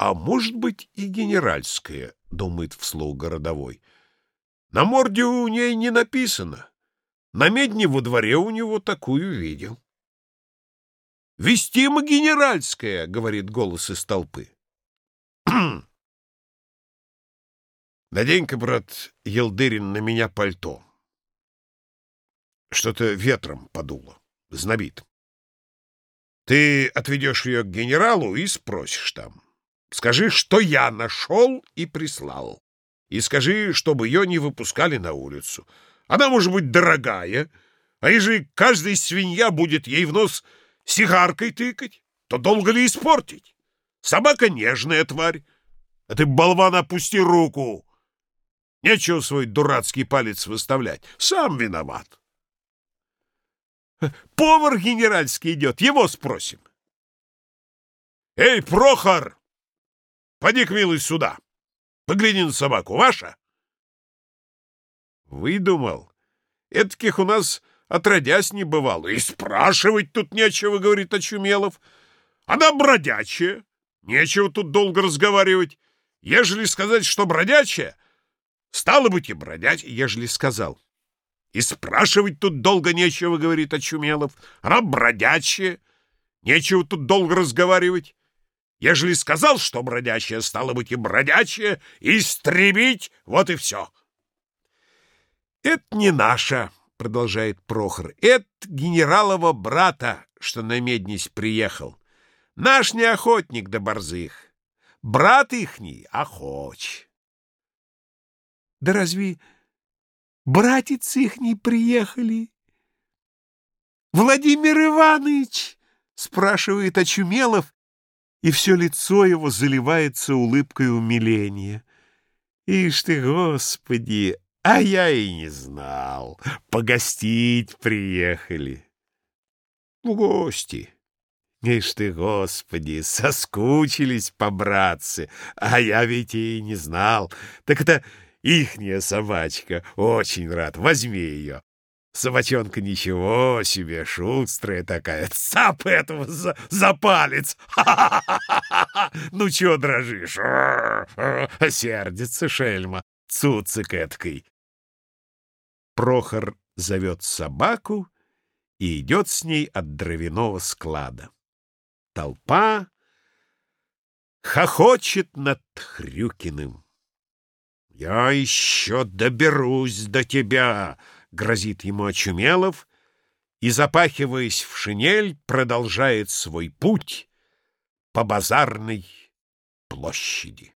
А может быть и генеральская, думает вслух городовой. На морде у ней не написано. На медне во дворе у него такую видел. «Вестима генеральская!» — говорит голос из толпы. «Надень-ка, брат Елдырин, на меня пальто. Что-то ветром подуло, знобит. Ты отведешь ее к генералу и спросишь там. Скажи, что я нашел и прислал. И скажи, чтобы ее не выпускали на улицу. Она может быть дорогая, а ежели каждая свинья будет ей в нос сигаркой тыкать, то долго ли испортить? Собака нежная тварь. А ты, болван, опусти руку. Нечего свой дурацкий палец выставлять. Сам виноват. Повар генеральский идет, его спросим. Эй, Прохор! Поди-ка, милый, сюда. Погляди на собаку. Ваша? Выдумал. Этаких у нас отродясь не бывало. И спрашивать тут нечего, говорит Очумелов. Она бродячая. Нечего тут долго разговаривать. Ежели сказать, что бродячая, стало быть и бродять, ежели сказал. И спрашивать тут долго нечего, говорит Очумелов. Она бродячая. Нечего тут долго разговаривать. Ежели сказал, что бродячая, стало быть и бродячая, истребить, вот и все. — Это не наша, — продолжает Прохор, — это генералова брата, что на меднись приехал. Наш не охотник до борзых, брат ихний охоч. — Да разве братец ихний приехали? — Владимир Иванович! — спрашивает Очумелов, и все лицо его заливается улыбкой умиления. Ишь ты, Господи, а я и не знал. Погостить приехали. В гости. Ишь ты, Господи, соскучились по-братцы, а я ведь и не знал. Так это ихняя собачка. Очень рад. Возьми ее. Собачонка ничего себе, шустрая такая. Цап этого за, за палец. Ну, чего дрожишь? Сердится шельма. Цуцик эткой. Прохор зовет собаку и идет с ней от дровяного склада. Толпа хохочет над Хрюкиным. «Я еще доберусь до тебя!» — грозит ему Очумелов, и, запахиваясь в шинель, продолжает свой путь по базарной площади.